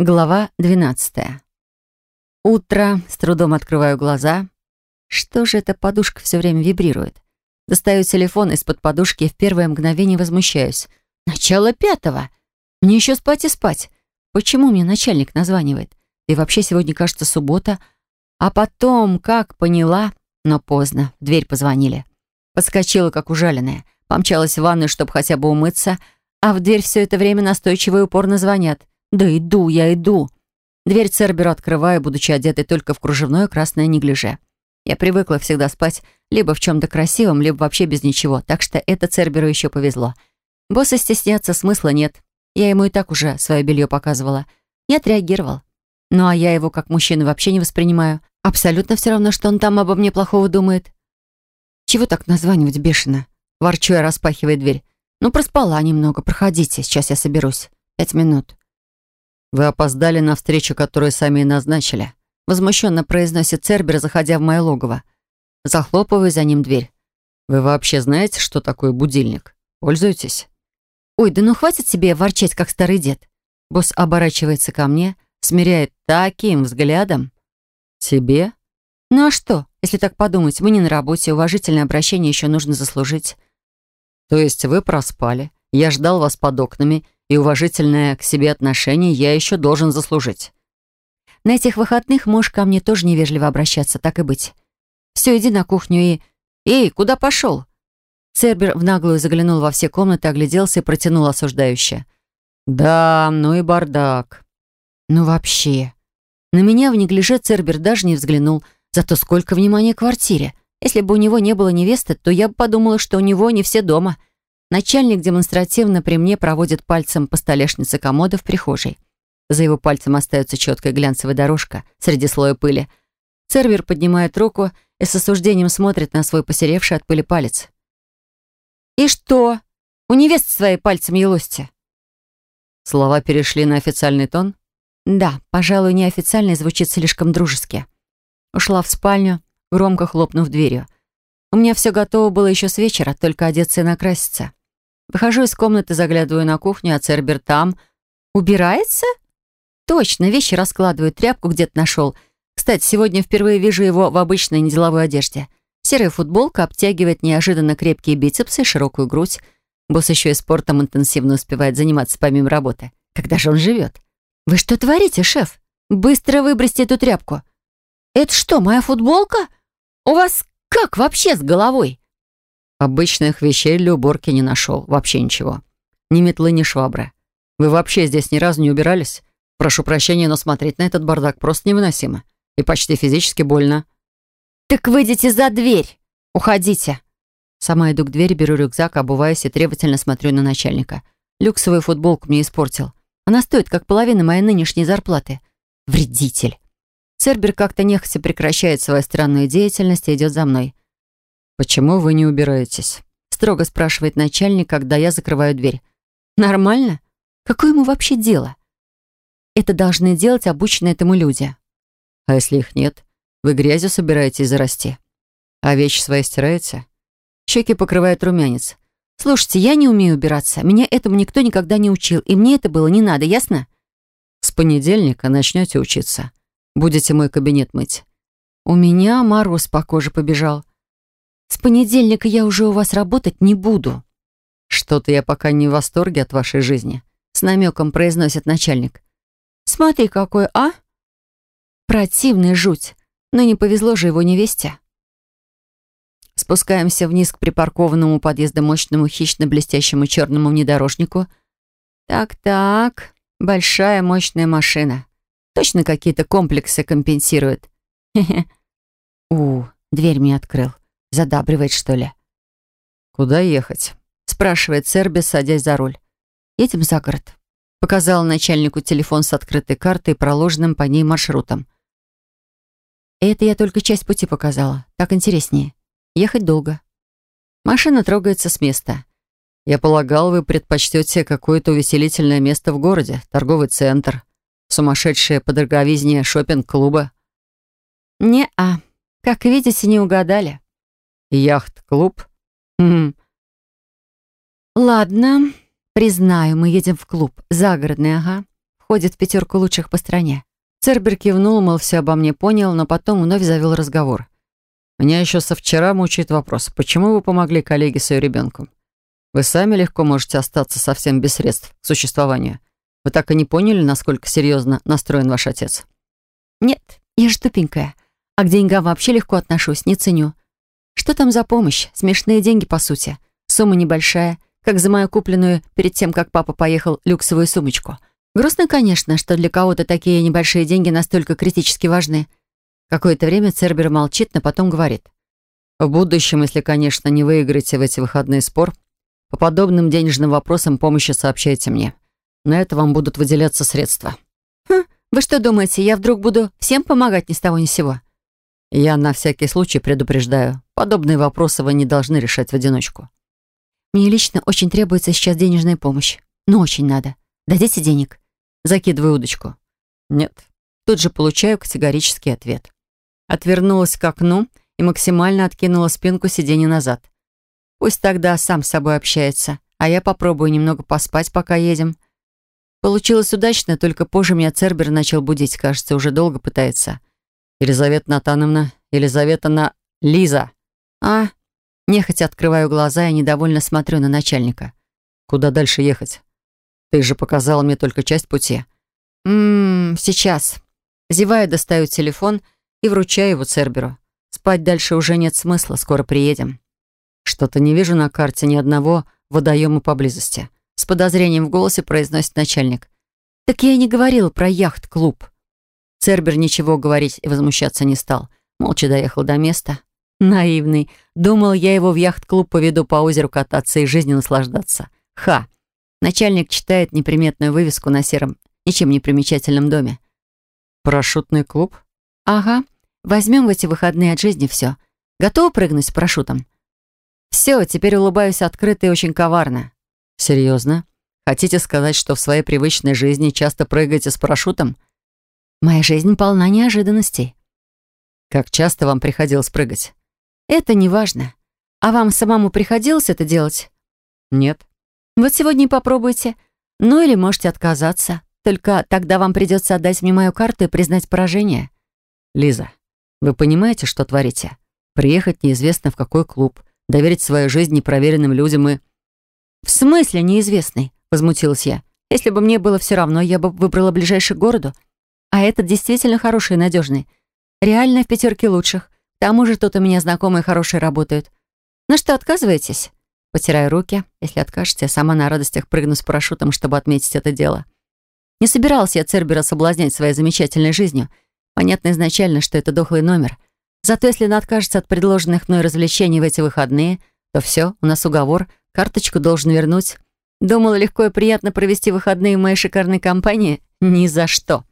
Глава 12. Утро, с трудом открываю глаза. Что же эта подушка все время вибрирует? Достаю телефон из-под подушки и в первое мгновение возмущаюсь. Начало пятого. Мне еще спать и спать. Почему мне начальник названивает? И вообще сегодня, кажется, суббота. А потом, как поняла, но поздно, в дверь позвонили. Подскочила, как ужаленная. Помчалась в ванную, чтобы хотя бы умыться, а в дверь все это время настойчиво и упорно звонят. «Да иду, я иду». Дверь Церберу открываю, будучи одетой только в кружевное красное неглиже. Я привыкла всегда спать либо в чем-то красивом, либо вообще без ничего, так что это Церберу еще повезло. Босса стесняться смысла нет. Я ему и так уже свое белье показывала. Не отреагировал. Ну а я его как мужчину вообще не воспринимаю. Абсолютно все равно, что он там обо мне плохого думает. Чего так названивать бешено? Ворчу я, распахивая дверь. Ну, проспала немного, проходите, сейчас я соберусь. Пять минут. «Вы опоздали на встречу, которую сами и назначили», возмущенно произносит Цербер, заходя в мое логово. Захлопываю за ним дверь. «Вы вообще знаете, что такое будильник? Пользуетесь?» «Ой, да ну хватит себе ворчать, как старый дед». Босс оборачивается ко мне, смиряет таким взглядом. «Тебе?» «Ну а что, если так подумать, мы не на работе, уважительное обращение еще нужно заслужить». «То есть вы проспали, я ждал вас под окнами, и уважительное к себе отношение я еще должен заслужить. На этих выходных можешь ко мне тоже невежливо обращаться, так и быть. Все, иди на кухню и... Эй, куда пошел? Цербер в наглую заглянул во все комнаты, огляделся и протянул осуждающе. «Да, ну и бардак». «Ну вообще». На меня в неглиже Цербер даже не взглянул, зато сколько внимания квартире. Если бы у него не было невесты, то я бы подумала, что у него не все дома — Начальник демонстративно при мне проводит пальцем по столешнице комода в прихожей. За его пальцем остается четкая глянцевая дорожка среди слоя пыли. Сервер поднимает руку и с осуждением смотрит на свой посеревший от пыли палец. «И что? У невесты свои пальцем елости?» Слова перешли на официальный тон? Да, пожалуй, неофициальный звучит слишком дружески. Ушла в спальню, громко хлопнув дверью. У меня все готово было еще с вечера, только одеться и накраситься. Выхожу из комнаты, заглядываю на кухню, а Цербер там. Убирается? Точно, вещи раскладывает, тряпку где-то нашел. Кстати, сегодня впервые вижу его в обычной неделовой одежде. Серая футболка обтягивает неожиданно крепкие бицепсы и широкую грудь. Босс еще и спортом интенсивно успевает заниматься помимо работы. Когда же он живет? «Вы что творите, шеф? Быстро выбросьте эту тряпку!» «Это что, моя футболка? У вас как вообще с головой?» Обычных вещей для уборки не нашел. Вообще ничего. Ни метлы, ни швабры. Вы вообще здесь ни разу не убирались? Прошу прощения, но смотреть на этот бардак просто невыносимо. И почти физически больно. «Так выйдите за дверь! Уходите!» Сама иду к двери, беру рюкзак, обуваюсь и требовательно смотрю на начальника. Люксовую футболку мне испортил. Она стоит как половина моей нынешней зарплаты. Вредитель. Цербер как-то нехотя прекращает свою странную деятельность и идет за мной. «Почему вы не убираетесь?» Строго спрашивает начальник, когда я закрываю дверь. «Нормально? Какое ему вообще дело?» «Это должны делать обученные этому люди». «А если их нет? Вы грязью собираетесь зарасти? А вещи свои стираете?» Щеки покрывает румянец. «Слушайте, я не умею убираться. Меня этому никто никогда не учил, и мне это было не надо, ясно?» «С понедельника начнете учиться. Будете мой кабинет мыть». У меня мороз по коже побежал. С понедельника я уже у вас работать не буду». «Что-то я пока не в восторге от вашей жизни», — с намеком произносит начальник. «Смотри, какой, а?» Противный жуть. Но не повезло же его невесте. Спускаемся вниз к припаркованному подъезда мощному хищно-блестящему черному внедорожнику. Так-так, большая мощная машина. Точно какие-то комплексы компенсирует. Хе-хе. У, дверь мне открыл. Задабривает, что ли? «Куда ехать?» — спрашивает Серби, садясь за руль. «Едем за город». Показал начальнику телефон с открытой картой и проложенным по ней маршрутом. Это я только часть пути показала. Так интереснее. Ехать долго. Машина трогается с места. «Я полагал, вы предпочтете какое-то увеселительное место в городе, торговый центр, сумасшедшее по дороговизне шопинг-клуба». «Не-а. Как видите, не угадали». Яхт-клуб? Хм. Ладно, признаю, мы едем в клуб. Загородный, ага. Вход входит в пятерку лучших по стране. Цербер кивнул, мол, все обо мне понял, но потом вновь завел разговор. Меня еще со вчера мучает вопрос, почему вы помогли коллеге с ее ребенком? Вы сами легко можете остаться совсем без средств к существованию. Вы так и не поняли, насколько серьезно настроен ваш отец? Нет, я же тупенькая. А к деньгам вообще легко отношусь, не ценю. Что там за помощь? Смешные деньги, по сути. Сумма небольшая, как за мою купленную перед тем, как папа поехал, люксовую сумочку — Грустно, конечно, что для кого-то такие небольшие деньги настолько критически важны. Какое-то время Цербер молчит, но потом говорит. В будущем, если, конечно, не выиграете в эти выходные спор, по подобным денежным вопросам помощи сообщайте мне. На это вам будут выделяться средства. Хм, вы что думаете, я вдруг буду всем помогать ни с того ни с сего? Я на всякий случай предупреждаю. Подобные вопросы вы не должны решать в одиночку. Мне лично очень требуется сейчас денежная помощь. Ну, очень надо. Дадите денег? Закидываю удочку. Нет. Тут же получаю категорический ответ. Отвернулась к окну и максимально откинула спинку сиденья назад. Пусть тогда сам с собой общается, а я попробую немного поспать, пока едем. Получилось удачно, только позже меня Цербер начал будить, кажется, уже долго пытается. Елизавета Натановна, Елизавета на... Лиза. А, нехотя открываю глаза и недовольно смотрю на начальника. Куда дальше ехать? Ты же показала мне только часть пути. Ммм, сейчас. Зевая, достаю телефон и вручаю его Церберу. Спать дальше уже нет смысла, скоро приедем. Что-то не вижу на карте ни одного водоема поблизости. С подозрением в голосе произносит начальник. Так я и не говорил про яхт-клуб. Цербер ничего говорить и возмущаться не стал. Молча доехал до места. Наивный. Думал, я его в яхт-клуб поведу по озеру кататься и жизни наслаждаться. Ха! Начальник читает неприметную вывеску на сером, ничем не примечательном доме. «Парашютный клуб?» «Ага. Возьмем в эти выходные от жизни все. Готова прыгнуть с парашютом?» «Все, теперь улыбаюсь открыто и очень коварно». «Серьезно? Хотите сказать, что в своей привычной жизни часто прыгаете с парашютом?» «Моя жизнь полна неожиданностей». «Как часто вам приходилось прыгать?» «Это не важно. А вам самому приходилось это делать?» «Нет». Вот сегодня и попробуйте. Ну или можете отказаться. Только тогда вам придется отдать мне мою карту и признать поражение. Лиза, вы понимаете, что творите? Приехать неизвестно в какой клуб, доверить свою жизнь непроверенным людям и... В смысле неизвестный? Возмутилась я. Если бы мне было все равно, я бы выбрала ближайший к городу. А этот действительно хороший и надежный. Реально в пятерке лучших. Тому же тут у меня знакомые хорошие работают. Ну что, отказываетесь? Потираю руки. Если откажете, сама на радостях прыгну с парашютом, чтобы отметить это дело. Не собирался я Цербера соблазнять своей замечательной жизнью. Понятно изначально, что это дохлый номер. Зато если он откажется от предложенных мной развлечений в эти выходные, то все, у нас уговор, карточку должен вернуть. Думала, легко и приятно провести выходные в моей шикарной компании? Ни за что.